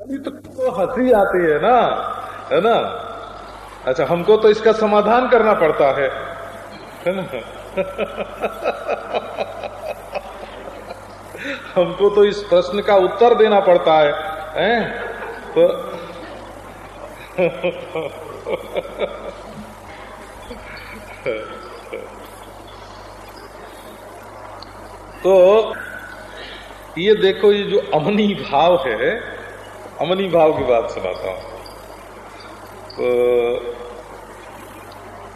अभी तो, तो हँसी आती है ना? है ना? अच्छा हमको तो इसका समाधान करना पड़ता है। है ना? हमको तो इस प्रश्न का उत्तर देना पड़ता है हैं? तो तो ये देखो ये जो अमनी भाव है अमनी भाव की बात सुनाता हूँ तो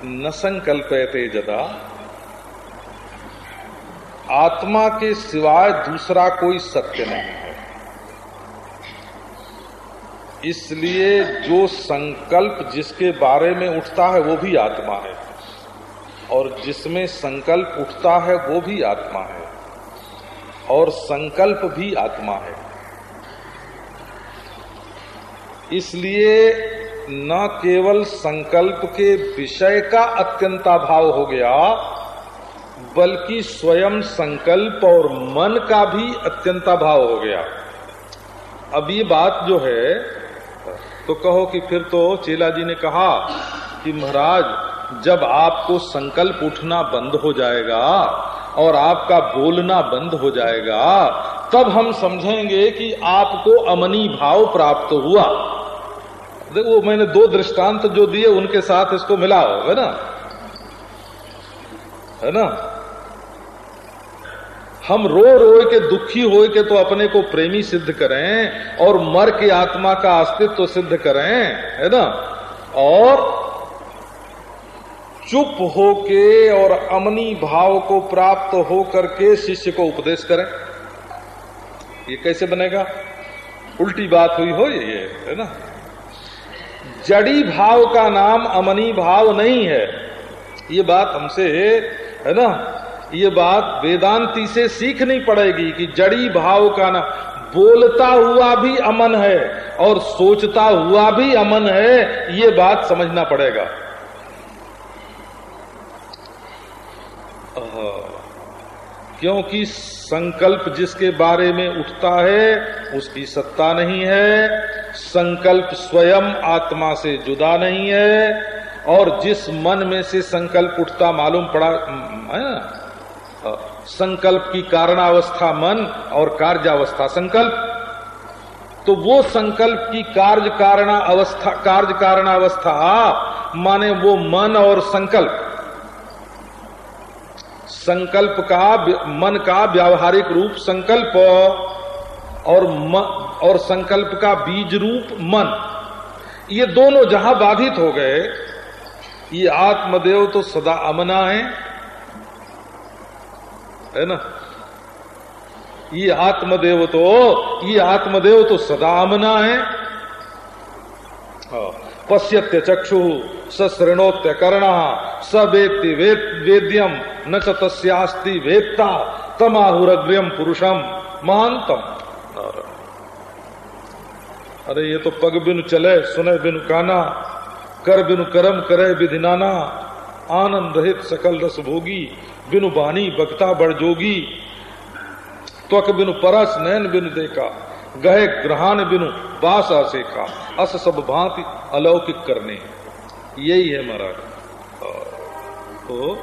न संकल्पयते जदा, आत्मा के सिवाय दूसरा कोई सत्य नहीं है। इसलिए जो संकल्प जिसके बारे में उठता है, वो भी आत्मा है। और जिसमें संकल्प उठता है, वो भी आत्मा है। और संकल्प भी आत्मा है। इसलिए न केवल संकल्प के विषय का अत्यंताभाव हो गया, बल्कि स्वयं संकल्प और मन का भी अत्यंताभाव हो गया। अब ये बात जो है तो कहो कि फिर तो चेला जी ने कहा कि महाराज, जब आपको संकल्प उठना बंद हो जाएगा और आपका बोलना बंद हो जाएगा, तब हम समझेंगे कि आपको अमनी भाव प्राप्त हुआ। देखो मैंने दो दृष्टांत जो दिए, उनके साथ इसको मिलाओ, है ना? है ना? हम रो रो के, दुखी हो के तो अपने को प्रेमी सिद्ध करें, और मर के आत्मा का अस्तित्व तो सिद्ध करें, है ना? और चुप होके और अमनी भाव को प्राप्त हो करके शिष्य को उपदेश करें। ये कैसे बनेगा? उल्टी बात हुई हो ये, है ना? जड़ी भाव का नाम अमनी भाव नहीं है। ये बात हमसे, है ना? ये बात वेदांती से सीखनी पड़ेगी कि जड़ी भाव का ना, बोलता हुआ भी अमन है और सोचता हुआ भी अमन है, ये बात समझना पड़ेगा। क्योंकि संकल्प जिसके बारे में उठता है, उसकी सत्ता नहीं है। संकल्प स्वयं आत्मा से जुदा नहीं है। और जिस मन में से संकल्प उठता, मालूम पड़ा है ना संकल्प की कारणावस्था मन और कार्यावस्था संकल्प। तो वो संकल्प की कार्य कारणा अवस्था कार्य कारणावस्था, माने वो मन और संकल्प। संकल्प का मन का व्यावहारिक रूप संकल्प और म, और संकल्प का बीज रूप मन। ये दोनों जहाँ बाधित हो गए ये आत्मदेव तो सदा अमना है। है ना? ये आत्मदेव तो ये आत्मदेव तो सदा अमना है। पश्यत्य चक्षु, स सृणोत्य कर्ण स वेत्ति वेद्यम, न तस्यास्ति वेत्ता, तमाहुरग्रियम पुरुषम। महानतम। अरे, ये तो पग बिनु चले, सुने बिनु काना, कर बिनु करम करे विधि विधिनाना आनंद रहित सकल रस भोगी, बिनु बानी बक्ता बड़ जोगी, त्वक बिनु परस नैन बिनु देखा। गहे ग्रहान बिनु बास आसेखा अस सब भांति अलौकिक करने यही है महाराज। तो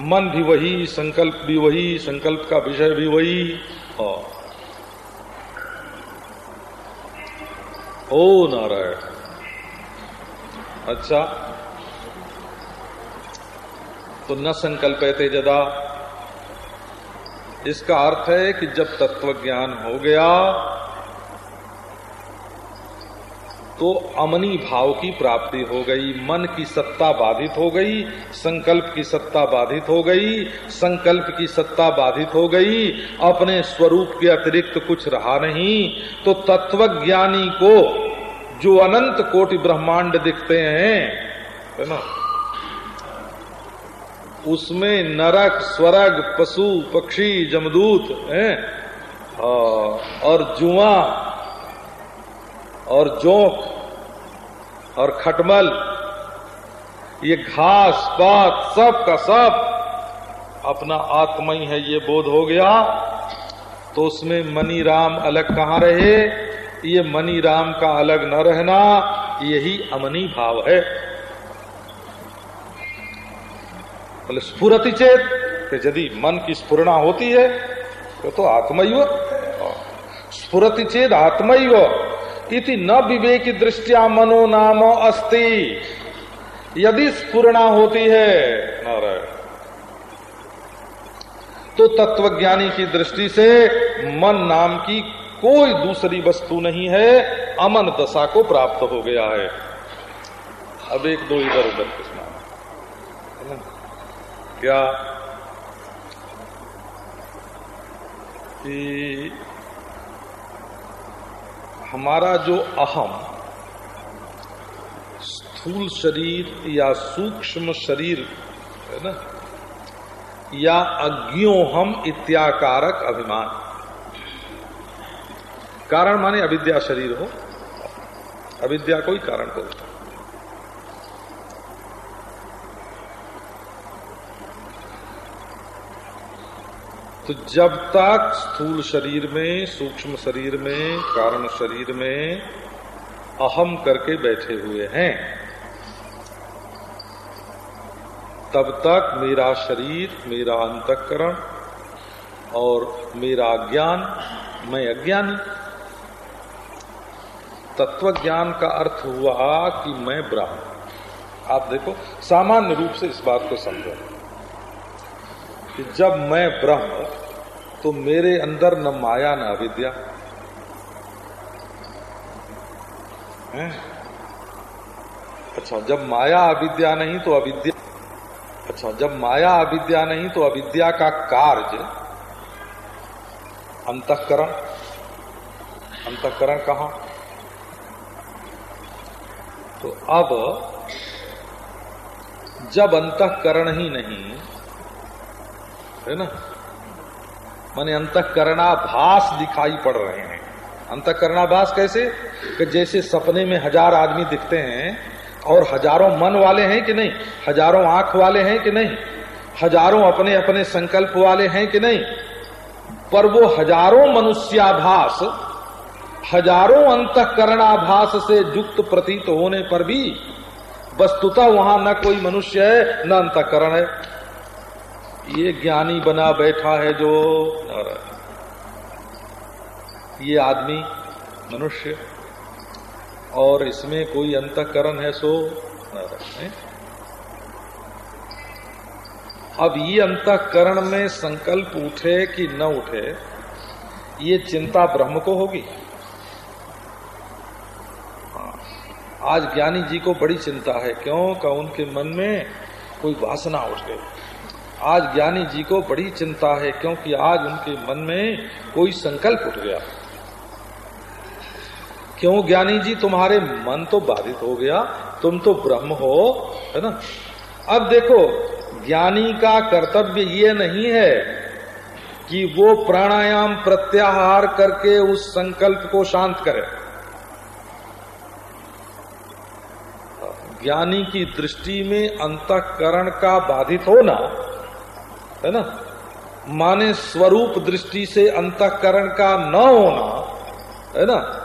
मन भी वही, संकल्प भी वही, संकल्प का विषय भी वही। और ओ नारायण। अच्छा तो न संकल्पयते जदा। इसका अर्थ है कि जब तत्व ज्ञान हो गया तो अमनी भाव की प्राप्ति हो गई, मन की सत्ता बाधित हो गई, संकल्प की सत्ता बाधित हो गई, संकल्प की सत्ता बाधित हो गई, अपने स्वरूप के अतिरिक्त कुछ रहा नहीं तो तत्वज्ञानी को जो अनंत कोटि ब्रह्मांड दिखते हैं, है ना? उसमें नरक, स्वर्ग, पशु, पक्षी, जमदूत हैं। और जुआ, और जोंक, और खटमल, ये घास, पात, सब का सब अपना आत्मा ही है ये बोध हो गया। तो उसमें मनी राम अलग कहाँ रहे? ये मनी राम का अलग न रहना, यही अमनी भाव है। बोले स्फुरति चेत यदि मन की स्फुरना होती है तो, तो आत्मैव। स्फुरति चेत आत्मैव इति न विवेक दृष्टिया मनो नाम अस्ति। यदि स्फुरना होती है तो तत्वज्ञानी की दृष्टि से मन नाम की कोई दूसरी वस्तु नहीं है अमन दशा को प्राप्त हो गया है। अब एक दो इधर उधर किसना। क्या? कि हमारा जो अहम, स्थूल शरीर या सूक्ष्म शरीर, है ना? या अज्ञो हम इत्याकारक अभिमान। कारण माने अविद्या शरीर हो। अविद्या कोई कारण को तो जब तक स्थूल शरीर में, सूक्ष्म शरीर में, कारण शरीर में अहम करके बैठे हुए हैं, तब तक मेरा शरीर, मेरा अंतकरण और मेरा ज्ञान, मैं अज्ञानी। तत्व ज्ञान का अर्थ हुआ कि मैं ब्रह्म आप देखो, सामान्य रूप से इस बात को समझो। कि जब मैं ब्रह्म तो मेरे अंदर न माया, न अविद्या। अच्छा जब माया, अविद्या नहीं तो अविद्या। अच्छा जब माया, अविद्या नहीं तो अविद्या का कार्य अंतकरण। अंतकरण कहा? तो अब, जब अंतकरण ही नहीं है ना? माने अंतकरणाभास दिखाई पड़ रहे हैं। अंतकरणाभास कैसे? कि जैसे सपने में हज़ार आदमी दिखते हैं और हज़ारों मन वाले हैं कि नहीं? हज़ारों आँख वाले हैं कि नहीं? हज़ारों अपने अपने संकल्प वाले हैं कि नहीं? पर वो हज़ारों मनुष्याभास, हज़ारों अंतकरणाभास से युक्त प्रतीत होने पर भी वस्तुतः वहाँ न कोई मनुष्य है, न अंतकरण है। ये ज्ञानी बना बैठा है जो ये आदमी मनुष्य और इसमें कोई अंतकरण है सो है? अब ये अंतकरण में संकल्प उठे कि न उठे, ये चिंता ब्रह्म को होगी हाँ। आज ज्ञानी जी को बड़ी चिंता है क्यों का उनके मन में कोई वासना उठ गई आज ज्ञानी जी को बड़ी चिंता है, क्योंकि आज उनके मन में कोई संकल्प उठ गया। क्यों ज्ञानी जी, तुम्हारे मन तो बाधित हो गया, तुम तो ब्रह्म हो, है ना? अब देखो, ज्ञानी का कर्तव्य ये नहीं है कि वो प्राणायाम प्रत्याहार करके उस संकल्प को शांत करे। ज्ञानी की दृष्टि में अंतकरण का बाधित होना है ना? माने स्वरूप दृष्टि से अंतकरण का न होना, है ना?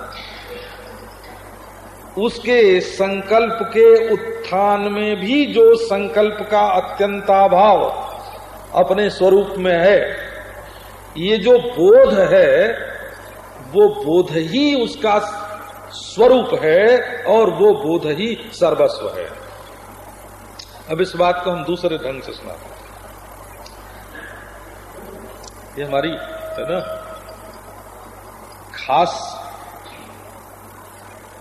उसके संकल्प के उत्थान में भी जो संकल्प का अत्यंताभाव अपने स्वरूप में है, ये जो बोध है, वो बोध ही उसका स्वरूप है और वो बोध ही सर्वस्व है। अब इस बात को हम दूसरे ढंग से सुना ये हमारी, है ना, खास,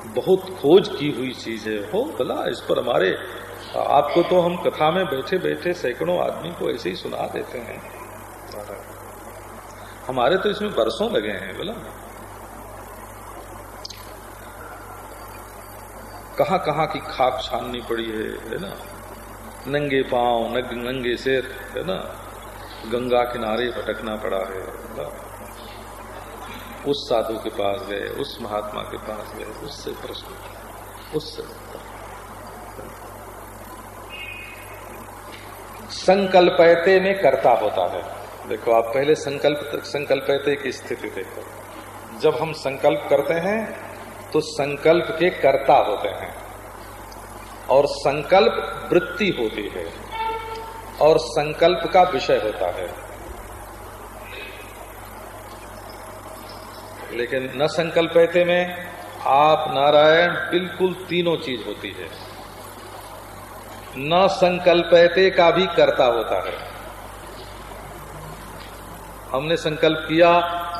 बहुत खोज की हुई चीज़ है। हो, भला, इस पर हमारे, आपको तो हम कथा में बैठे बैठे सैकड़ों आदमी को ऐसे ही सुना देते हैं। हमारे तो इसमें बरसों लगे हैं बोला कहाँ कहाँ की खाक छाननी पड़ी है है ना? नंगे पाँव नंगे सिर, है ना? गंगा किनारे भटकना पड़ा है। उस साधु के पास गए, उस महात्मा के पास गए, उससे प्रश्न उससे संकल्पयते में कर्ता होता है। देखो, आप पहले संकल्प, संकल्पते की स्थिति देखो। जब हम संकल्प करते हैं तो संकल्प के कर्ता होते हैं। और संकल्प वृत्ति होती है। और संकल्प का विषय होता है। लेकिन न संकल्पते में आप नारायण बिल्कुल तीनों चीज़ होती है। न संकल्पते का भी कर्ता होता है। हमने संकल्प किया,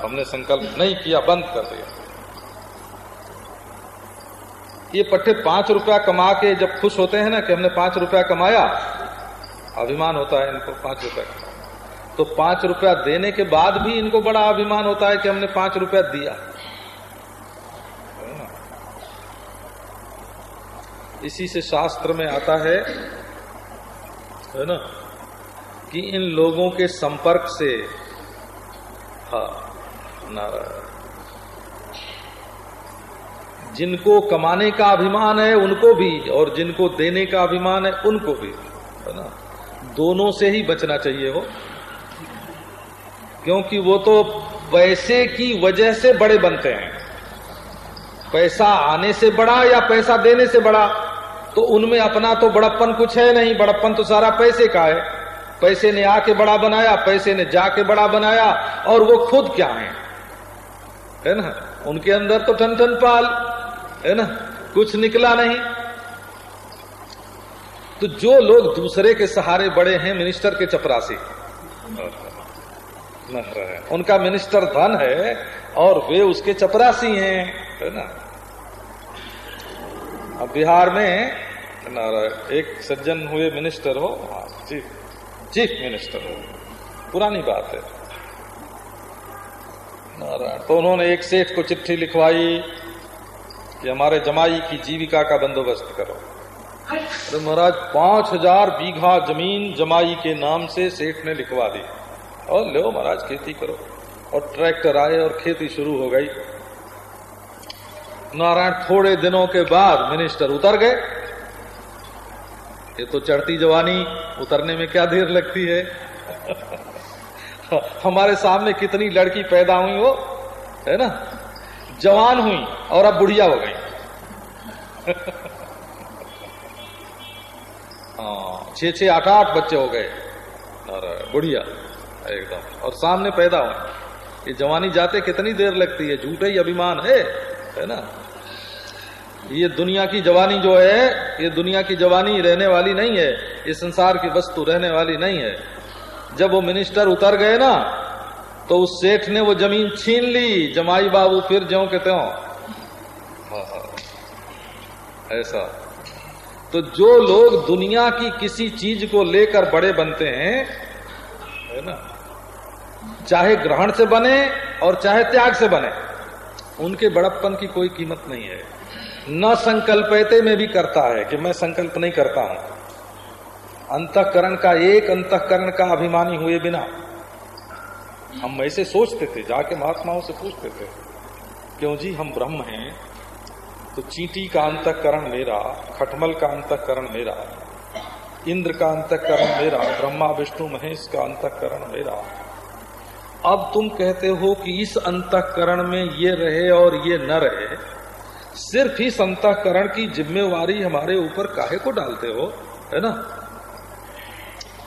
हमने संकल्प नहीं किया, बंद कर दिया। ये पट्टे पाँच रुपया कमा के जब खुश होते हैं ना कि हमने पाँच रुपया कमाया अभिमान होता है इनको पाँच रुपया तो पाँच रुपया देने के बाद भी इनको बड़ा अभिमान होता है कि हमने पाँच रुपया दिया। इसी से शास्त्र में आता है है ना, कि इन लोगों के संपर्क से, हा, नारायण। जिनको कमाने का अभिमान है, उनको भी, और जिनको देने का अभिमान है, उनको भी, है ना। दोनों से ही बचना चाहिए हो क्योंकि वो तो पैसे की वजह से बड़े बनते हैं। पैसा आने से बड़ा या पैसा देने से बड़ा तो उनमें अपना तो बड़प्पन कुछ है नहीं। बड़प्पन तो सारा पैसे का है। पैसे ने आके बड़ा बनाया, पैसे ने जाके बड़ा बनाया, और वो खुद क्या है? है ना? उनके अंदर तो ठन ठन पाल, है ना? कुछ निकला नहीं। तो जो लोग दूसरे के सहारे बड़े हैं, मिनिस्टर के चपरासी। उनका मिनिस्टर धन है और वे उसके चपरासी हैं, है ना? अब बिहार में एक सज्जन हुए मिनिस्टर हो चीफ चीफ मिनिस्टर हो। पुरानी बात है। नारायण तो उन्होंने एक सेठ को चिट्ठी लिखवाई कि हमारे जमाई की जीविका का बंदोबस्त करो। अरे महाराज, पाँच हज़ार बीघा ज़मीन जमाई के नाम से सेठ ने लिखवा दी। और लो महाराज, खेती करो। और ट्रैक्टर आए और खेती शुरू हो गई। नारायण, थोड़े दिनों के बाद मिनिस्टर उतर गए। ये तो चढ़ती जवानी, उतरने में क्या देर लगती है? हमारे सामने कितनी लड़की पैदा हुई वो, है ना? जवान हुई और अब बुढ़िया हो गई। हाँ। छह छह, आठ आठ बच्चे हो गए। और बुढ़िया। एकदम। और सामने पैदा हुए ये जवानी जाते कितनी देर लगती है? झूठे ही अभिमान है है ना? ये दुनिया की जवानी जो है, ये दुनिया की जवानी रहने वाली नहीं है। ये संसार की वस्तु रहने वाली नहीं है। जब वो मिनिस्टर उतर गए ना तो उस सेठ ने वो ज़मीन छीन ली। जमाई बाबू फिर ज्यो के त्यों। ऐसा। तो जो लोग दुनिया की किसी चीज़ को लेकर बड़े बनते हैं, है ना, चाहे ग्रहण से बने और चाहे त्याग से बने, उनके बड़प्पन की कोई कीमत नहीं है। न संकल्पते में भी करता है कि मैं संकल्प नहीं करता हूँ। अंतकरण का एक अंतकरण का अभिमानी हुए बिना, हम ऐसे सोचते थे, जाके महात्माओं से पूछते थे, क्यों जी, हम ब्रह्म हैं तो चींटी का अंतकरण मेरा, खटमल का अंतकरण मेरा, इंद्र का अंतकरण मेरा, ब्रह्मा, विष्णु, महेश का अंतकरण मेरा। अब तुम कहते हो कि इस अंतकरण में ये रहे और ये न रहे, सिर्फ़ इस अंतकरण की जिम्मेवारी हमारे ऊपर काहे को डालते हो, है ना?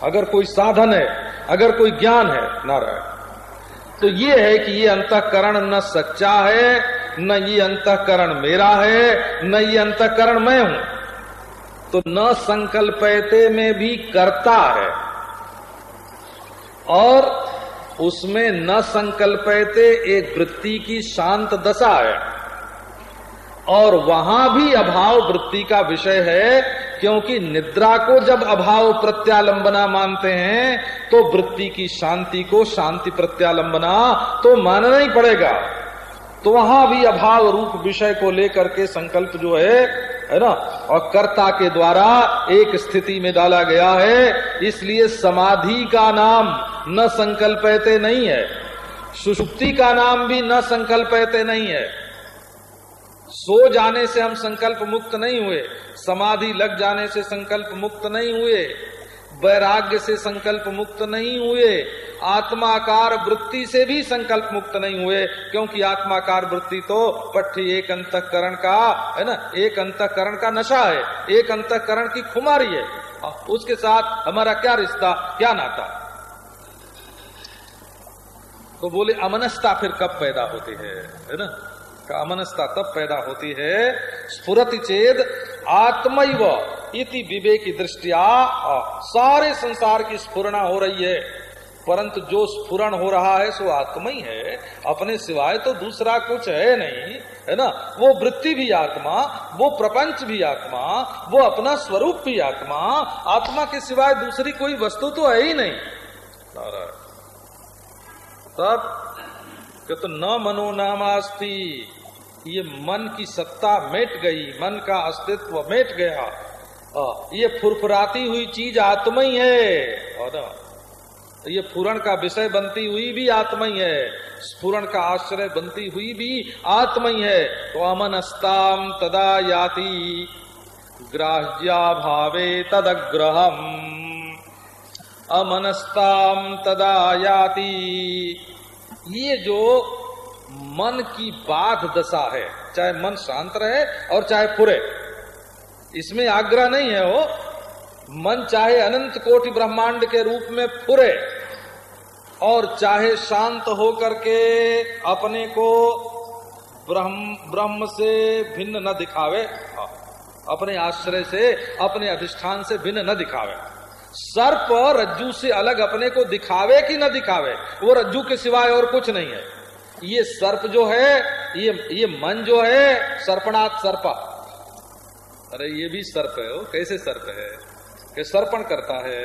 अगर कोई साधन है, अगर कोई ज्ञान है, नारायण तो ये है कि ये अंतकरण न सच्चा है न ये अंतकरण मेरा है न ये अंतकरण मैं हूँ। तो न संकल्पयते में भी करता है। और उसमें न संकल्पयते एक वृत्ति की शांत दशा है। और वहाँ भी अभाव वृत्ति का विषय है, क्योंकि निद्रा को जब अभाव प्रत्यालंबना मानते हैं तो वृत्ति की शांति को शांति प्रत्यालंबना तो मानना ही पड़ेगा। तो वहाँ भी अभाव रूप विषय को लेकर के संकल्प जो है है ना? और कर्ता के द्वारा एक स्थिति में डाला गया है, इसलिए समाधि का नाम न संकल्पते नहीं है। सुषुप्ति का नाम भी न संकल्पते नहीं है। सो जाने से हम संकल्प मुक्त नहीं हुए, समाधि लग जाने से संकल्प मुक्त नहीं हुए। वैराग्य से संकल्प मुक्त नहीं हुए, आत्माकार वृत्ति से भी संकल्प मुक्त नहीं हुए, क्योंकि आत्माकार वृत्ति तो पट्टी एक अंतकरण का, है ना, एक अंतकरण का नशा है, एक अंतकरण की खुमारी है। उसके साथ हमारा क्या रिश्ता, क्या नाता? तो बोले, अमनस्ता फिर कब पैदा होती है है ना? अमनस्ता तब पैदा होती है, स्फुरति चेद आत्मैव इति विवेक की दृष्टिया सारे संसार की स्फुरना हो रही है। परंतु जो स्फुरन हो रहा है, सो आत्मा ही। है अपने सिवाय तो दूसरा कुछ है नहीं, है ना? वो वृत्ति भी आत्मा, वो प्रपंच भी आत्मा, वो अपना स्वरूप भी आत्मा। आत्मा के सिवाय दूसरी कोई वस्तु तो है ही नहीं। तब तो न मनो नामास्ती। ये मन की सत्ता मेट गई, मन का अस्तित्व मेट गया। ये फुरफुराती हुई चीज़ आत्मा ही। है और ये फूरण का विषय बनती हुई भी आत्मा ही। है स्फुरण का आश्रय बनती हुई भी आत्मा ही। है तो अमनस्ताम तदा याति, ग्राह्या भावे तदग्रहम। अमनस्ताम तदा याति। ये जो मन की बाध दशा है, चाहे मन शांत रहे और चाहे फुरे इसमें आग्रह नहीं है वो, मन चाहे अनंत कोटि ब्रह्मांड के रूप में फुरे और चाहे शांत हो करके अपने को ब्रह्म ब्रह्म से भिन्न न दिखावे। अपने आश्रय से, अपने अधिष्ठान से भिन्न न दिखावे। सर्प रज्जू से अलग अपने को दिखावे कि न दिखावे, वो रज्जू के सिवाय और कुछ नहीं है। ये सर्प जो है ये ये मन जो है सर्पणात् सर्पा। अरे ये भी सर्प है वो कैसे सर्प है? कि सर्पण करता है।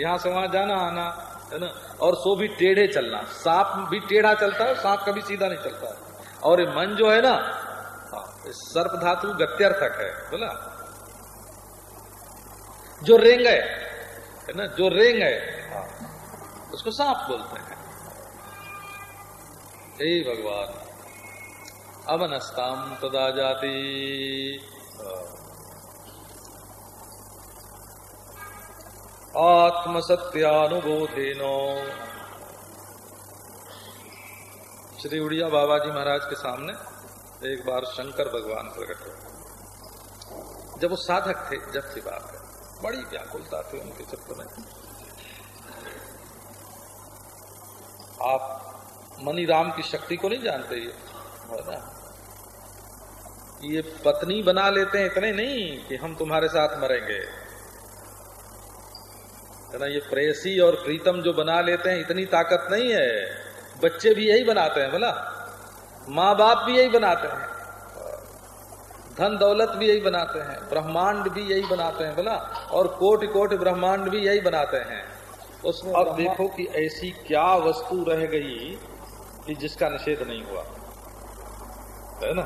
यहाँ से वहाँ जाना आना है ना? और सो भी टेढ़े चलना। सांप भी टेढ़ा चलता है सांप कभी सीधा नहीं चलता। है और ये मन जो है ना हाँ, सर्प धातु गत्यर्थक है बोला? जो रेंग है ना? जो रेंग है हाँ, उसको सांप बोलते हैं। हे भगवान। अमनस्ताम तदा जाति सत्यानुबोधेनो श्री उड़िया बाबा जी महाराज के सामने एक बार शंकर भगवान प्रकट हुए। जब वो साधक थे जब की बात है। बड़ी व्याकुलता थी उनके चित्त में। आप मनी राम की शक्ति को नहीं जानते ये? है ना? ये पत्नी बना लेते हैं इतने नहीं कि हम तुम्हारे साथ मरेंगे। है ना ये प्रेसी और प्रीतम जो बना लेते हैं इतनी ताकत नहीं है। बच्चे भी यही बनाते हैं बोला। माँ बाप भी यही बनाते हैं। धन दौलत भी यही बनाते हैं। ब्रह्मांड भी यही बनाते हैं बोला। और कोटि कोटि ब्रह्मांड भी यही बनाते हैं। उसमें अब देखो कि ऐसी क्या वस्तु रह गई कि जिसका निषेध नहीं हुआ। है ना?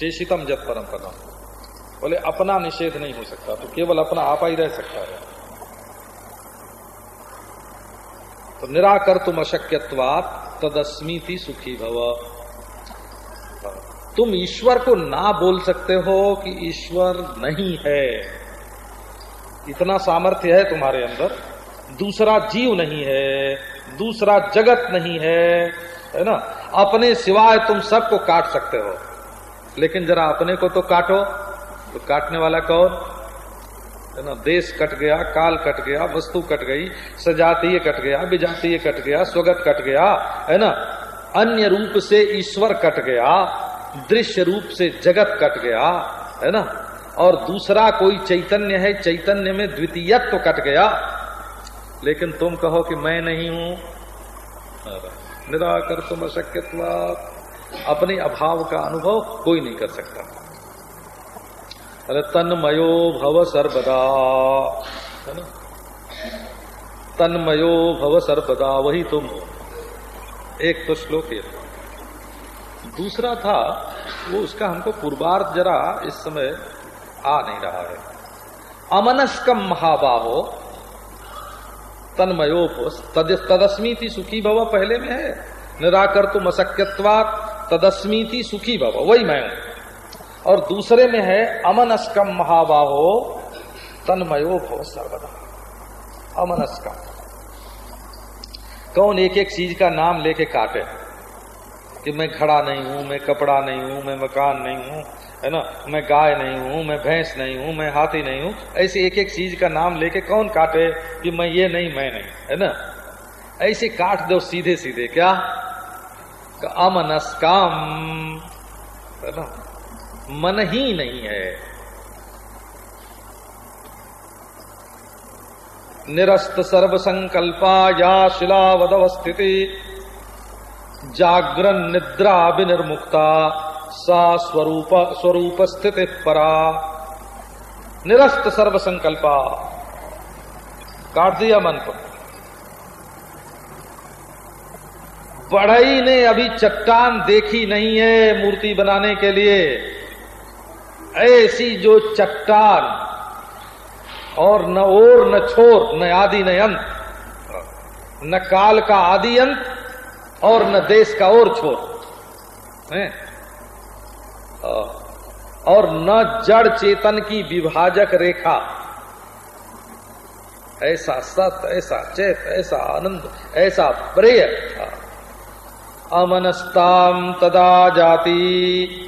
शेषितम जब परम पदम। बोले, अपना निषेध नहीं हो सकता तो केवल अपना आपा ही रह सकता है। तो निराकर तुम अशक्यवात तदस्मीति सुखी भव। तुम ईश्वर को ना बोल सकते हो कि ईश्वर नहीं है। इतना सामर्थ्य है तुम्हारे अंदर। दूसरा जीव नहीं है, दूसरा जगत नहीं है। है ना? अपने सिवाय तुम सबको काट सकते हो। लेकिन जरा अपने को तो काटो। तो काटने वाला कौन? है ना, देश कट गया, काल कट गया, वस्तु कट गई, सजातीय कट गया, विजातीय कट गया, स्वगत कट गया, है ना? अन्य रूप से ईश्वर कट गया, दृश्य रूप से जगत कट गया, है ना? और दूसरा कोई चैतन्य है, चैतन्य में द्वितीयत्व तो कट गया। लेकिन तुम कहो कि मैं नहीं हूँ। निराकर तुम अशक्यत्वा। अपने अभाव का अनुभव कोई नहीं कर सकता। अरे तन्मयो भव सर्वदा, है ना? तन्मयो भव सर्वदा, वही तुम हो। एक तो श्लोक ये दूसरा था, वो उसका हमको पूर्वार्थ जरा इस समय आ नहीं रहा है। अमनस्कम महाबाहो तन्मयो तदस्मीति सुखी भव, पहले में है। निराकर तुम अशक्यवाद तदस्मीति सुखी भव, वही मैं हूँ। और दूसरे में है, अमनस्कम महाबाहो, तन्मयो भव सर्वदा। अमनस्कम। कौन एक एक चीज़ का नाम लेके काटे? कि मैं खड़ा नहीं हूँ, मैं कपड़ा नहीं हूँ, मैं मकान नहीं हूँ, है ना? मैं गाय नहीं हूँ, मैं भैंस नहीं हूँ, मैं हाथी नहीं हूँ। ऐसे एक एक चीज़ का नाम लेके कौन काटे कि मैं ये नहीं, मैं नहीं, है ना? ऐसे काट दो सीधे सीधे क्या? अमनस काम है ना? मन ही नहीं है। निरस्त सर्व संकल्पा या शिलावदवस्थिति। जागरण निद्रा विनिर्मुक्ता, सा स्वरूप स्वरूप स्थिति परा। निरस्त सर्व संकल्पा काट दिया मन को। बढ़ई ने अभी चट्टान देखी नहीं है मूर्ति बनाने के लिए। ऐसी जो चट्टान, और न ओर, न छोर, न आदि, न अंत न काल का आदि अंत और न देश का और छोर। है? और न जड़ चेतन की विभाजक रेखा। ऐसा सत, ऐसा चेत, ऐसा आनंद, ऐसा प्रेय। अमनस्ताम तदा जाति।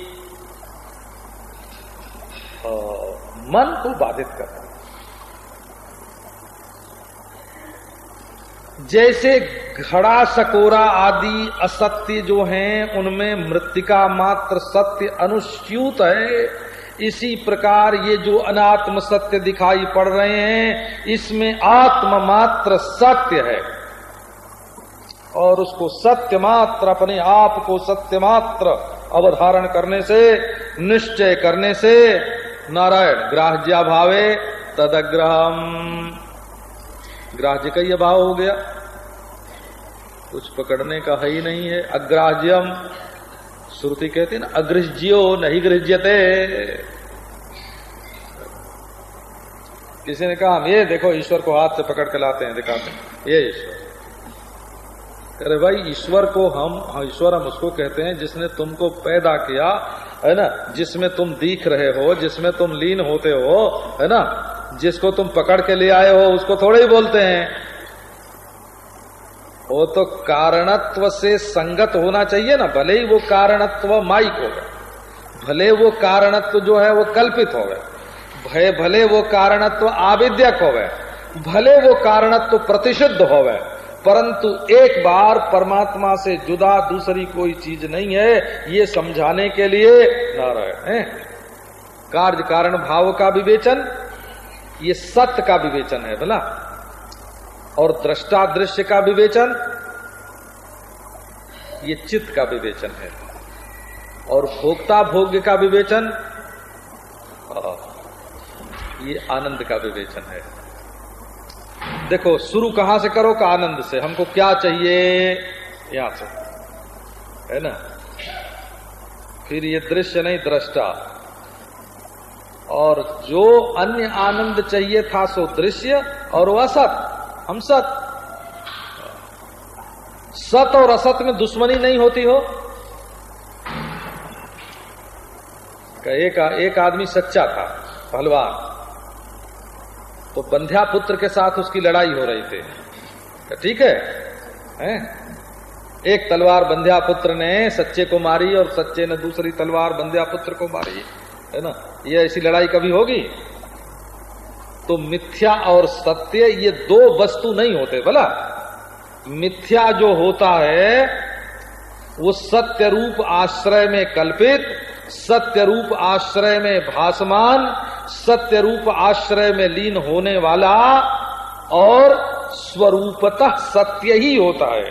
मन को बाधित करता जैसे घड़ा, सकोरा आदि असत्य जो हैं, उनमें मृतिका मात्र सत्य अनुस्यूत है। इसी प्रकार ये जो अनात्म सत्य दिखाई पड़ रहे हैं, इसमें आत्म मात्र सत्य है। और उसको सत्य मात्र, अपने आप को सत्य मात्र अवधारण करने से, निश्चय करने से, नारायण ग्राह्या भावे, तदग्रहम। ग्राह्य का ही अभाव हो गया। कुछ पकड़ने का है ही नहीं है। अग्राह्यम श्रुति कहती ना अगृह्यो नहीं गृह्यते। किसी ने कहा हम ये देखो ईश्वर को हाथ से पकड़ के लाते हैं दिखाते हैं। ये ईश्वर। अरे भाई ईश्वर को हम हाँ, ईश्वर हम उसको कहते हैं जिसने तुमको पैदा किया है ना? जिसमें तुम दिख रहे हो जिसमें तुम लीन होते हो है ना? जिसको तुम पकड़ के ले आए हो उसको थोड़े ही बोलते हैं। वो तो कारणत्व से संगत होना चाहिए ना, भले ही वो कारणत्व माइक हो गए। भले वो कारणत्व जो है वो कल्पित हो गए। भय, भले वो कारणत्व आविद्यक हो गए। भले वो कारणत्व प्रतिषिद्ध हो गए। परंतु एक बार परमात्मा से जुदा दूसरी कोई चीज़ नहीं है, ये समझाने के लिए नारायण कार्य कारण भाव का विवेचन, ये सत्य का विवेचन है बोला और दृष्टा दृश्य का विवेचन, ये चित्त का विवेचन है। और भोक्ता भोग्य का विवेचन, ये आनंद का विवेचन है। देखो, शुरू कहाँ से करो? का आनंद से। हमको क्या चाहिए? यहाँ से। है ना? फिर ये दृश्य नहीं, दृष्टा। और जो अन्य आनंद चाहिए था सो दृश्य, और वो असत हम सत। सत और असत में दुश्मनी नहीं होती हो। एक एक आदमी सच्चा था, पहलवान। तो बंध्या पुत्र के साथ उसकी लड़ाई हो रही थी। ठीक है, हैं? एक तलवार बंध्या पुत्र ने सच्चे को मारी और सच्चे ने दूसरी तलवार बंध्या पुत्र को मारी। है ना? ये ऐसी लड़ाई कभी होगी? तो मिथ्या और सत्य ये दो वस्तु नहीं होते, बोला? मिथ्या जो होता है, वो सत्य रूप आश्रय में कल्पित सत्य रूप आश्रय में भासमान सत्य रूप आश्रय में लीन होने वाला और स्वरूपतः सत्य ही होता है।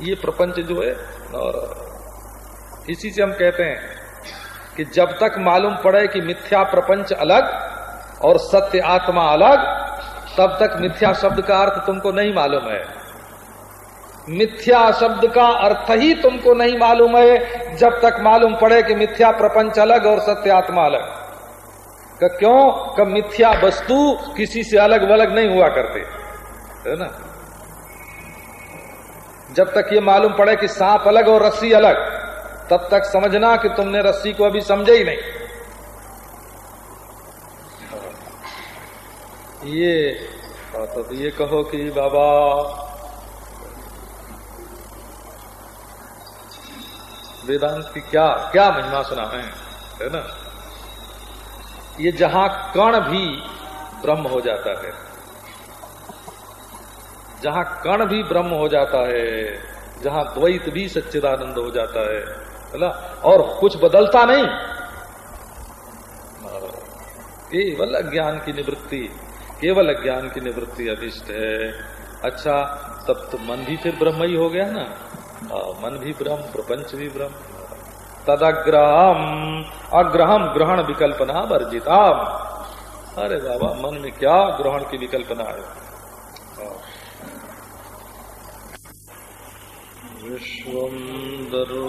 ये प्रपंच जो है, और इसी से हम कहते हैं कि जब तक मालूम पड़े कि मिथ्या प्रपंच अलग और सत्य आत्मा अलग, तब तक मिथ्या शब्द का अर्थ तुमको नहीं मालूम है। मिथ्या शब्द का अर्थ ही तुमको नहीं मालूम है, जब तक मालूम पड़े कि मिथ्या प्रपंच अलग और सत्य आत्मा अलग। का क्यों? का मिथ्या वस्तु किसी से अलग अलग नहीं हुआ करते। है ना? जब तक ये मालूम पड़े कि सांप अलग और रस्सी अलग, तब तक समझना कि तुमने रस्सी को अभी समझे ही नहीं। ये और तो ये कहो कि बाबा। वेदांत की क्या क्या महिमा सुना है है ना? ये जहाँ कण भी ब्रह्म हो जाता है, जहाँ कण भी ब्रह्म हो जाता है, जहाँ द्वैत भी सच्चिदानंद हो जाता है है और कुछ बदलता नहीं। केवल अज्ञान की निवृत्ति। केवल अज्ञान की निवृत्ति अभिष्ट है। अच्छा तब तो मन भी फिर ब्रह्म ही हो गया ना। आ, मन भी ब्रह्म प्रपंच भी ब्रह्म। तदग्रहम अग्रहम ग्रहण विकल्पना वर्जिताम। अरे बाबा मन में क्या ग्रहण की विकल्पना है? विश्वम दरु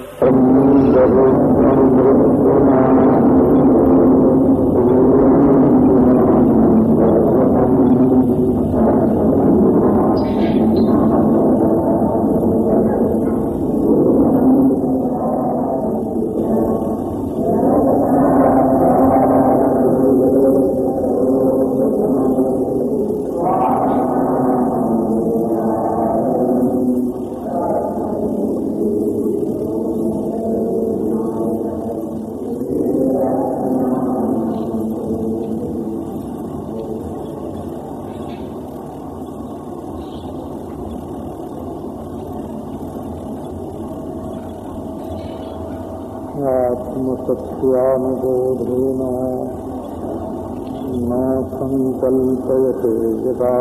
सङ्कल्पयते यदा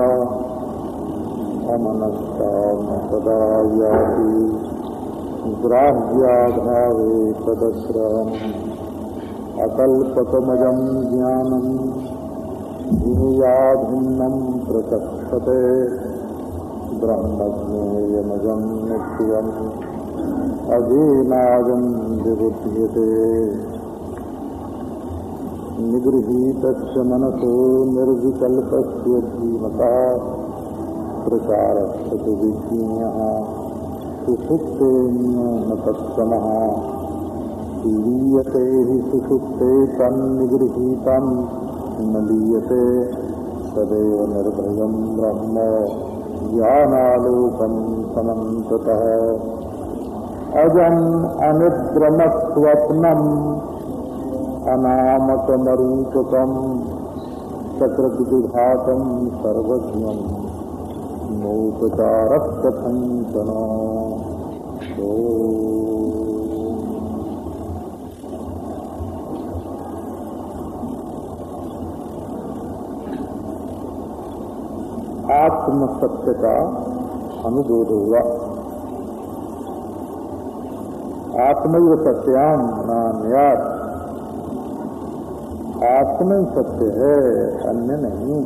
अमनस्तां सदा याति ग्राह्याभावे तदस्रम् अकल्पतमजं ज्ञानम्। विनियाभिन्नं प्रचक्षते ब्रह्मज्ञेयमजं नित्यम्। अधीनागम् विबुध्यते निगृहीतस्य मनसो निर्विकल्पस्य धीमता प्रचारस्य तु विज्ञेयः। सुसुप्तेन्यो न तत्समः। लीयते हि सुसुप्ते तन्निगृहीतम् न लीयते सदैव निर्भयम् ब्रह्म। ज्ञानालोकम् समन्ततः। अजम् अनिद्रमस्वप्नम् अनामकमरूपकम् सकृद्विघातम् सर्वज्ञम् नोपचारकथञ्चन आत्म सत्य का अनुबोध हुआ आत्मैव सत्याम नान्यात आत्मा सत्य है, अन्य नहीं।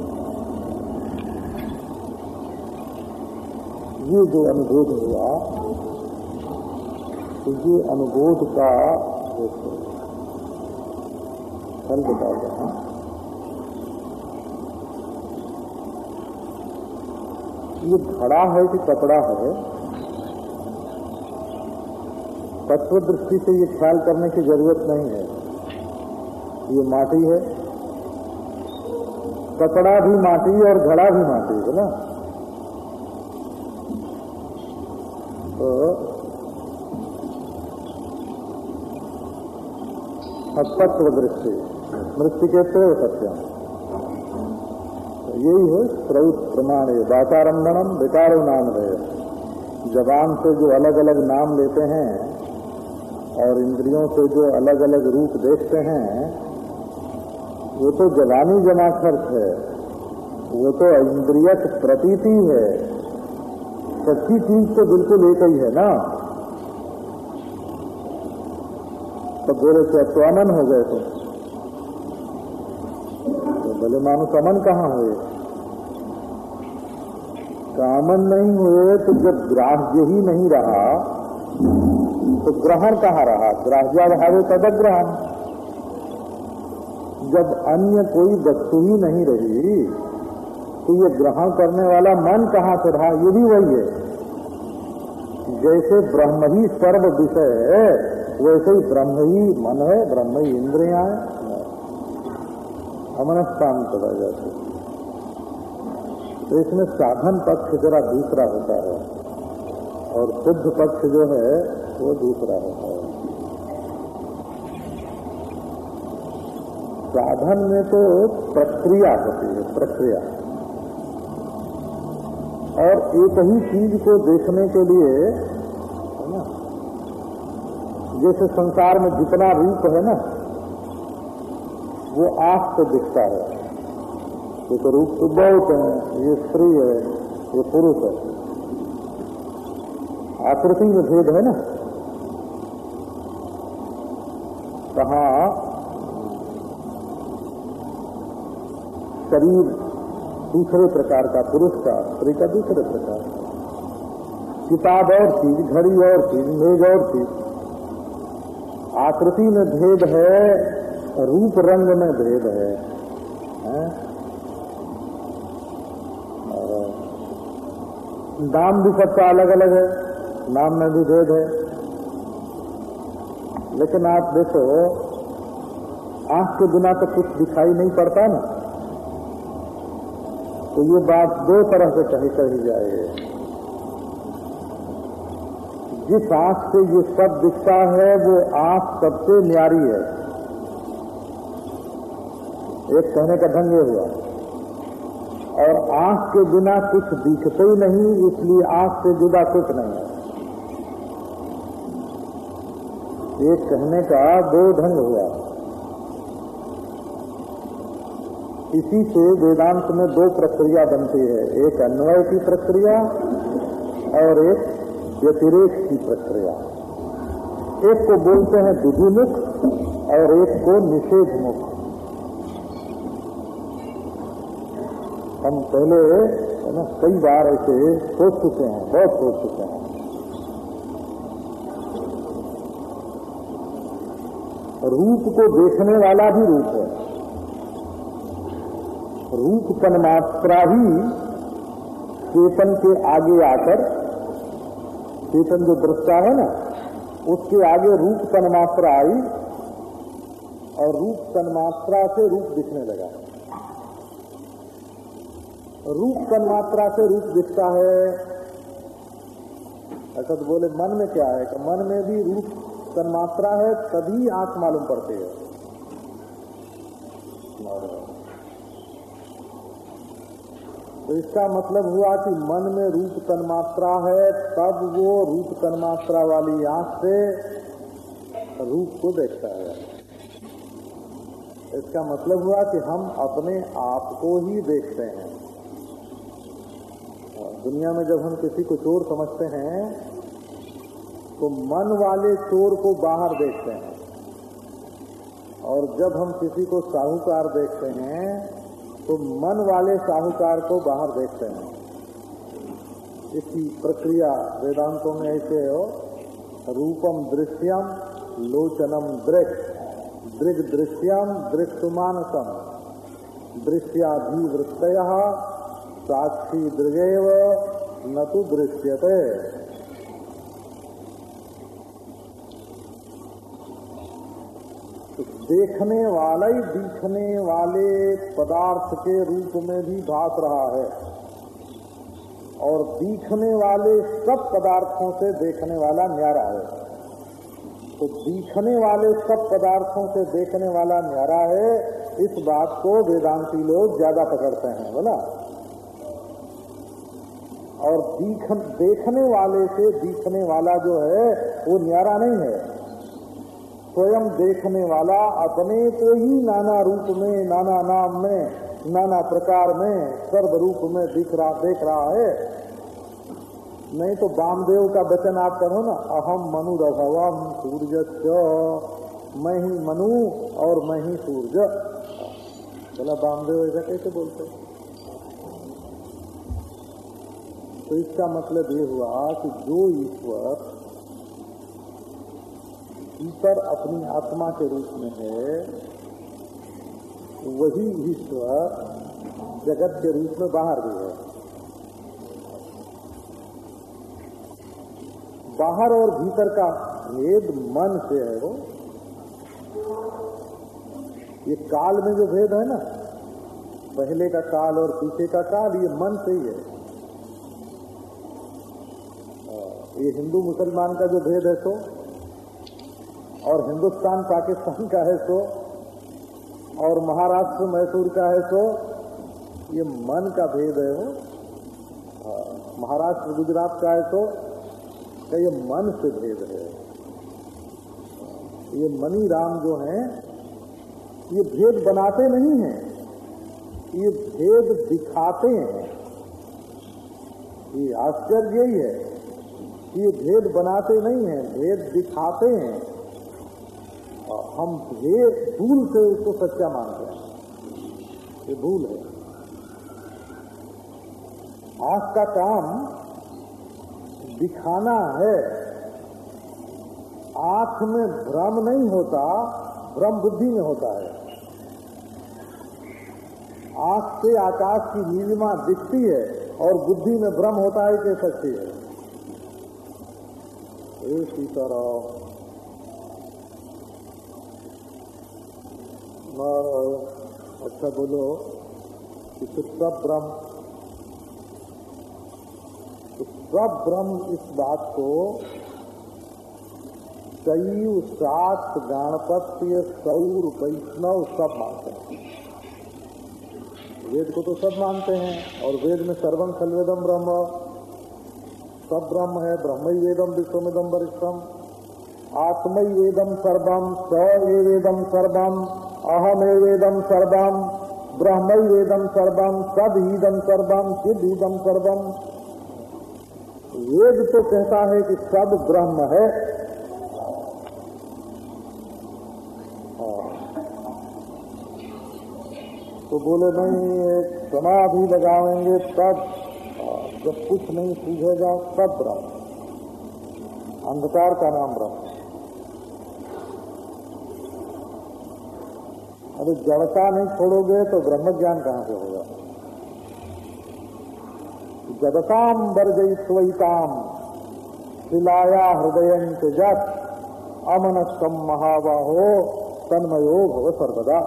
ये जो अनुबोध हुआ तो ये अनुबोध का फल बता रहा ये घड़ा है कि कपड़ा है? तत्व दृष्टि से ये ख्याल करने की ज़रूरत नहीं है। ये माटी है। कपड़ा भी माटी और घड़ा भी माटी है ना? तो तत्व दृष्टि, मृत्यु के त्रय सत्यम तो यही है प्रयुक्त प्रमाण वाचारंभनम विकारो नाम है। जबान से जो अलग अलग नाम लेते हैं और इंद्रियों से जो अलग अलग रूप देखते हैं वो तो जवानी जमा खर्च है वो तो इंद्रियक प्रतीति है सच्ची चीज़ तो बिल्कुल एक ही है ना। तो बोले क्या तो अमन हो गए तो, तो बोले मानुष अमन कहाँ हुए? कामन नहीं हुए तो जब ग्राह्य ही नहीं रहा तो ग्रहण कहाँ रहा? ग्राह्याभावे तदग्रहण। जब अन्य कोई वस्तु ही नहीं रही तो ये ग्रहण करने वाला मन कहाँ से रहा? ये भी वही है। जैसे ब्रह्म ही सर्व विषय है, वैसे ही ब्रह्म ही मन है, ब्रह्म ही इंद्रिया है। अमनस्तान करा जाते तो इसमें साधन पक्ष जरा दूसरा होता है, और शुद्ध पक्ष जो है, वो दूसरा होता है। साधन में तो प्रक्रिया होती है, प्रक्रिया। और एक ही चीज़ को देखने के लिए ना, जैसे संसार में जितना रूप है ना, वो आँख से दिखता है। ये तो रूप तो बहुत है, ये स्त्री है, ये पुरुष है। आकृति में भेद है ना। कहा शरीर दूसरे प्रकार का पुरुष का स्त्री का दूसरे प्रकार किताब और चीज़ घड़ी और चीज़ मेज और चीज़। आकृति में भेद है रूप रंग में भेद है, है? नाम भी सबका अलग अलग है नाम में भी भेद है। लेकिन आप देखो आँख के बिना तो कुछ दिखाई नहीं पड़ता ना। तो ये बात दो तरह से कही कही जाए। जिस आँख से ये सब दिखता है, वो आँख सबसे न्यारी है। एक कहने का ढंग ये हुआ। और आँख के बिना कुछ दिखते ही नहीं, इसलिए आँख से जुदा कुछ नहीं है। एक कहने का दो ढंग हुआ। इसी से वेदांत में दो प्रक्रिया बनती है, एक अन्वय की प्रक्रिया और एक व्यतिरेक की प्रक्रिया। एक को बोलते हैं विधिमुख और एक को निषेध मुख हम पहले ना, कई बार ऐसे सोच चुके हैं, बहुत सोच चुके हैं। रूप को देखने वाला भी रूप है। रूप तन्मात्रा ही चेतन के आगे आकर, चेतन जो दृष्टा है ना, उसके आगे रूप तन्मात्रा आई और रूप तन्मात्रा से रूप दिखने लगा। रूप तन्मात्रा से रूप दिखता है। ऐसा तो बोले, मन में क्या है? कि मन में भी रूप तन्मात्रा है, तभी आँख मालूम पड़ती है। तो इसका मतलब हुआ कि मन में रूप तन्मात्रा है, तब वो रूप तन्मात्रा वाली आँख से रूप को देखता है। इसका मतलब हुआ कि हम अपने आप को ही देखते हैं। दुनिया में जब हम किसी को चोर समझते हैं तो मन वाले चोर को बाहर देखते हैं। और जब हम किसी को साहूकार देखते हैं तो मन वाले साहूकार को बाहर देखते हैं। इसकी प्रक्रिया वेदांतों में ऐसे हो रूपम दृश्यम लोचनम दृक। दृग दृश्यम दृक्सुमानसम दृश्याधिवृत्त साक्षी दृगेव न तो दृश्यते। देखने वाला ही दिखने वाले पदार्थ के रूप में भी भाग रहा है। और दिखने वाले सब पदार्थों से देखने वाला न्यारा है। तो दिखने वाले सब पदार्थों से देखने वाला न्यारा है इस बात को वेदांती लोग ज़्यादा पकड़ते हैं बोला और दिख, देखने वाले से दिखने वाला जो है वो न्यारा नहीं है। स्वयं देखने वाला अपने को ही नाना रूप में, नाना नाम में, नाना प्रकार में, सर्व रूप में दिख रहा, देख रहा है। नहीं तो वामदेव का वचन आप करो ना अहम मनु रघवम सूर्य मैं ही मनु और मैं ही सूर्य। बोला वामदेव ऐसा कैसे बोलते तो इसका मतलब ये हुआ कि जो ईश्वर ईश्वर अपनी आत्मा के रूप में है, वही ईश्वर जगत के रूप में बाहर भी है। बाहर और भीतर का भेद मन से है वो। ये काल में जो भेद है ना, पहले का काल और पीछे का काल, ये मन से ही है। ये हिंदू मुसलमान का जो भेद है सो और हिंदुस्तान, पाकिस्तान का है सो, और महाराष्ट्र, मैसूर का है सो, ये मन का भेद है वो। महाराष्ट्र, गुजरात का है तो क्या ये मन से भेद है। ये मनी राम जो हैं, ये भेद बनाते नहीं हैं, ये भेद दिखाते हैं। ये आश्चर्य यही है ये भेद बनाते नहीं हैं, भेद दिखाते हैं। हम भेद भूल से उसको सच्चा मानते हैं। ये भूल है। आँख का काम दिखाना है। आँख में भ्रम नहीं होता, भ्रम बुद्धि में होता है। आँख से आकाश की नीलिमा दिखती है और बुद्धि में भ्रम होता है कि सच्ची है। सीताराम अच्छा बोलो कि सब ब्रह्म सब ब्रह्म इस बात को शैव शाक्त गणपत्य सौर वैष्णव सब मानते हैं। वेद को तो सब मानते हैं और वेद में सर्वम खलवेदम ब्रह्म। सब ब्रह्म है, ब्रह्म ही वेदम विश्वमिदम वरिष्ठम आत्म वेदम सर्वम स वेदम सर्वम अहम वेदम सर्वम ब्रह्म वेदम सर्वम सब ईदम सर्वम सिद्ध ईदम सर्वम वेद तो कहता है कि सब ब्रह्म है। तो बोले, नहीं समाधि लगाएँगे तब, जब कुछ नहीं सूझेगा तब ब्रह्म। अंधकार का नाम ब्रह्म। अरे जड़ता नहीं छोड़ोगे तो ब्रह्म ज्ञान कहाँ से होगा? जगताम वर्जयित्वताम शिलाया हृदय जत अमनस्कम महाबाहो, तन्मयो भव सर्वदा।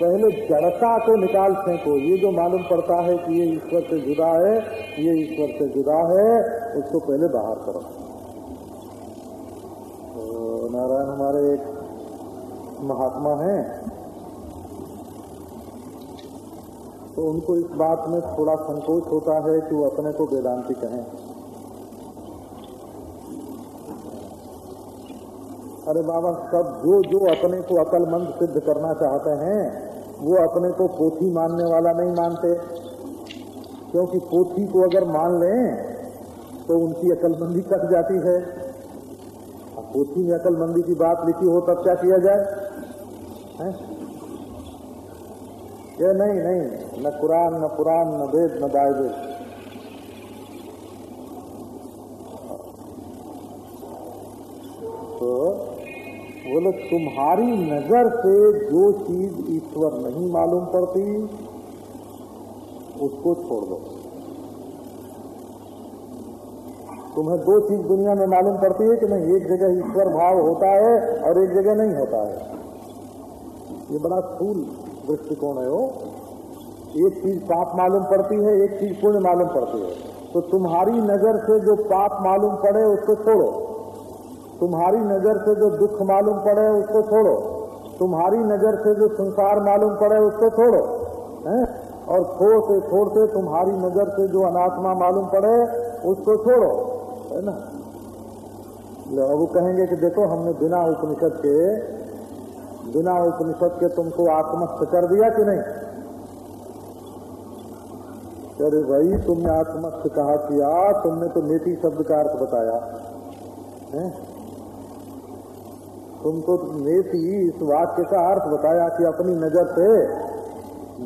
पहले जड़ता को निकाल फेंको ये जो मालूम पड़ता है कि ये ईश्वर से जुदा है, ये ईश्वर से जुदा है, उसको पहले बाहर करो। तो नारायण, हमारे एक महात्मा हैं। तो उनको इस बात में थोड़ा संकोच होता है कि वो अपने को वेदांति कहें अरे बाबा, सब जो जो अपने को अकलमंद सिद्ध करना चाहते हैं, वो अपने को पोथी मानने वाला नहीं मानते। क्योंकि पोथी को अगर मान लें तो उनकी अकलमंदी कट जाती है। पोथी में अकलमंदी की बात लिखी हो, तब क्या किया जाए? ये नहीं नहीं, न कुरान, न पुराण न वेद, न बाइबल। तो बोले, तुम्हारी नज़र से जो चीज़ ईश्वर नहीं मालूम पड़ती, उसको छोड़ दो। तुम्हें दो चीज़ दुनिया में मालूम पड़ती है कि नहीं? एक जगह ईश्वर भाव होता है और एक जगह नहीं होता है। ये बड़ा स्थूल दृष्टिकोण है वो। एक चीज़ पाप मालूम पड़ती है, एक चीज़ पुण्य मालूम पड़ती है। तो तुम्हारी नज़र से जो पाप मालूम पड़े, उसको छोड़ो। तुम्हारी नज़र से जो दुख मालूम पड़े, उसको छोड़ो। तुम्हारी नज़र से जो संसार मालूम पड़े, उसको छोड़ो, है? और छोड़ते छोड़ते तुम्हारी नज़र से जो अनात्मा मालूम पड़े, उसको छोड़ो, है ना? वो कहेंगे कि देखो, हमने बिना उपनिषद के बिना उपनिषद के तुमको आत्मस्थ कर दिया कि नहीं? अरे भाई, तुमने आत्मस्थ कहा किया, तुमने तो नेति शब्द का अर्थ बताया। है? तुमको नेति इस वाक्य का अर्थ बताया कि अपनी नज़र से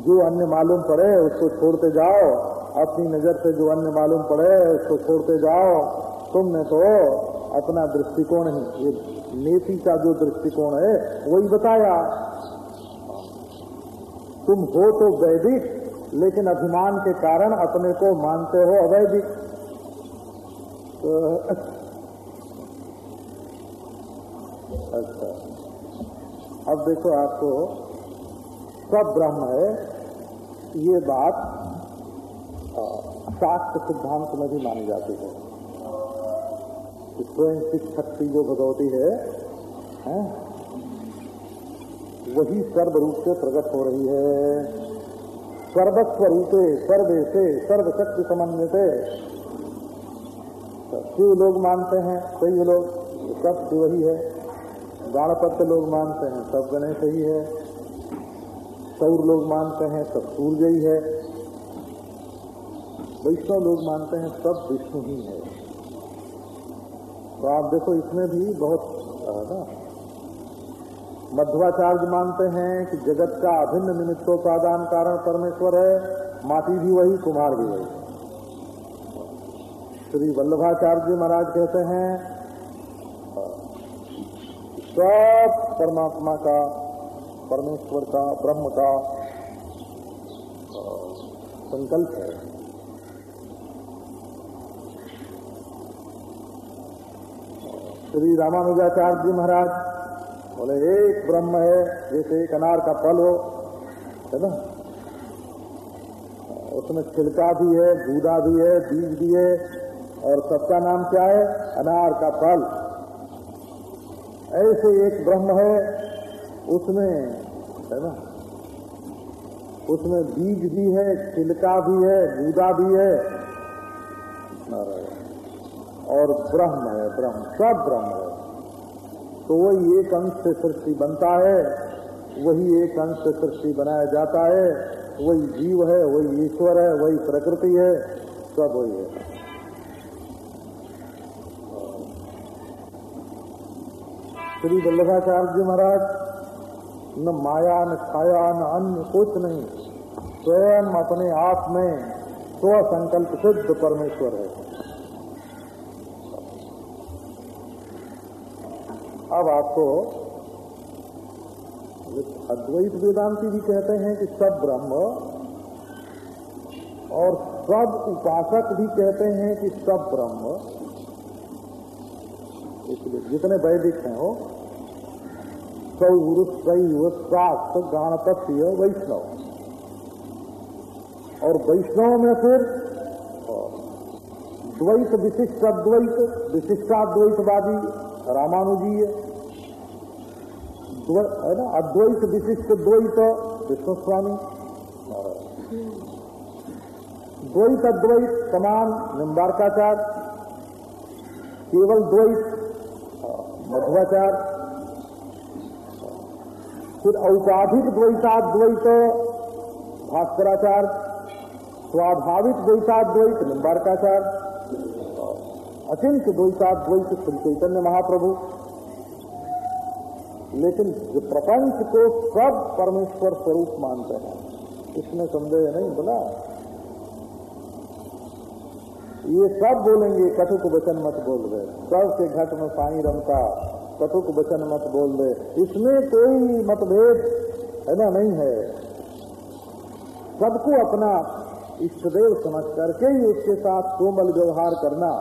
जो अन्य मालूम पड़े, उसको छोड़ते जाओ। अपनी नज़र से जो अन्य मालूम पड़े, उसको छोड़ते जाओ। तुमने तो अपना दृष्टिकोण ही। नेति का जो दृष्टिकोण है, वही बताया। तुम हो तो वैदिक, लेकिन अभिमान के कारण अपने को मानते हो अवैदिक। तो अच्छा। अब देखो आपको, सब ब्रह्म है। ये बात शास्त्र सिद्धांत में भी मानी जाती है। स्वयं शक्ति जो भगवती है, है? वही सर्व रूप से प्रकट हो रही है। सर्वस्व रूपे सर्वे से सर्वशक्ति समन्वित। शिव लोग मानते हैं कई लोग सब शिव ही है। गाणपत्य लोग मानते हैं सब गणेश ही है। सौर लोग मानते हैं सब सूर्य ही है। वैष्णव लोग मानते हैं सब विष्णु ही है। तो आप देखो, इसमें भी बहुत ना, मध्वाचार्य मानते हैं कि जगत का अभिन्न निमित्तोपादान कारण परमेश्वर है, माटी भी वही, कुमार भी वही। श्री वल्लभाचार्य जी महाराज कहते हैं, सब परमात्मा का, परमेश्वर का, ब्रह्म का संकल्प है। श्री रामानुजाचार्य जी महाराज, बोले, एक ब्रह्म है, जैसे एक अनार का फल हो। है ना? उसमें छिलका भी है, दूधा भी है, बीज भी है, और सबका नाम क्या है? अनार का फल। ऐसे एक ब्रह्म है, उसमें, है ना? उसमें बीज भी है, छिलका भी है, दूधा भी है और ब्रह्म है, ब्रह्म, सब ब्रह्म है। तो वही एक अंश से सृष्टि बनता है, वही एक अंश से सृष्टि बनाया जाता है, वही जीव है, वही ईश्वर है, वही प्रकृति है, सब वही है। श्री वल्लभाचार्य जी महाराज, न माया न छाया न अन्य कुछ नहीं, स्वयं अपने आप में स्व संकल्प सिद्ध परमेश्वर है। अब आपको अद्वैत वेदांति भी कहते हैं कि सब ब्रह्म और सब उपासक भी कहते हैं कि सब ब्रह्म। इसलिए जितने वैदिक हैं वो सौर शैव शास्त्र गणपत्य वैष्णव। और वैष्णव में फिर द्वैत विशिष्ट अद्वैत, विशिष्टाद्वैतवादी रामानुजीय है ना अद्वैत विशिष्ट द्वैत विष्णु स्वामी द्वैत अद्वैत समान निम्बारकाचार केवल द्वैत मध्वाचार फिर औपाधिक द्वैताद्वैत भास्कराचार स्वाभाविक द्वैताद्वैत निम्बारकाचार अचिंत द्वैताद्वैत श्री चैतन्य महाप्रभु लेकिन प्रपंच को सब परमेश्वर स्वरूप मानते हैं। इसमें संदेह नहीं बोला ये सब बोलेंगे कटुक वचन मत बोल दे। सबसे घट में पानी रमता कटुक वचन मत बोल दे। इसमें कोई मतभेद है ना नहीं है। सबको अपना इष्टदेव समझ करके ही उसके साथ कोमल व्यवहार करना।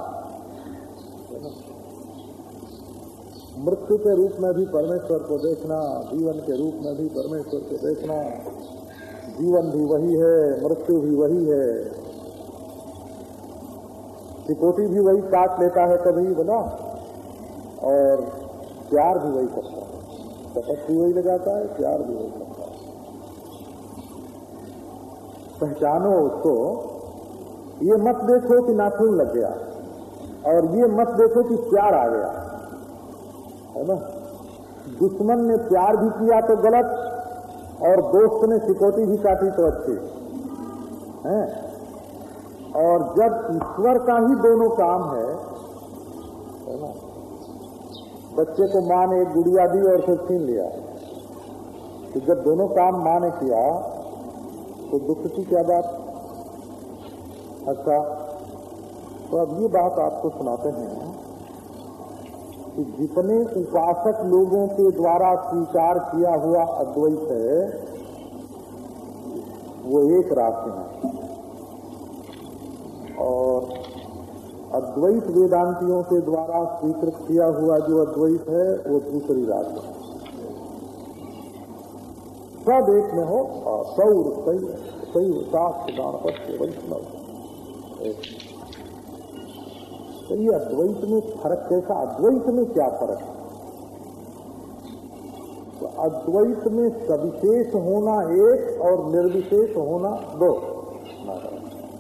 मृत्यु के रूप में भी परमेश्वर को देखना, जीवन के रूप में भी परमेश्वर को देखना। जीवन भी वही है, मृत्यु भी वही है। सिकोटी भी वही काट लेता है कभी बोला और प्यार भी वही करता है। शपथ भी वही लगाता है, प्यार भी वही करता है। पहचानो उसको, ये मत देखो कि नाखून लग गया, और ये मत देखो कि प्यार आ गया। है ना? दुश्मन ने प्यार भी किया तो गलत, और दोस्त ने सिकोटी भी काटी तो अच्छी। है? और जब ईश्वर का ही दोनों काम है है ना? बच्चे को माँ ने एक गुड़िया दी और फिर छीन लिया। तो जब दोनों काम माँ ने किया तो दुख की क्या बात? अच्छा तो अब ये बात आपको सुनाते हैं। जितने उपासक लोगों के द्वारा स्वीकार किया हुआ अद्वैत है, वो एक राशि है। और अद्वैत वेदांतियों के द्वारा स्वीकृत किया हुआ जो अद्वैत है, वो दूसरी राशि है। सब एक में हो सौर सही सही गणपत वैष्णव। तो ये अद्वैत में फ़र्क कैसा? अद्वैत में क्या फ़र्क है? तो अद्वैत में सविशेष होना एक और निर्विशेष होना दो।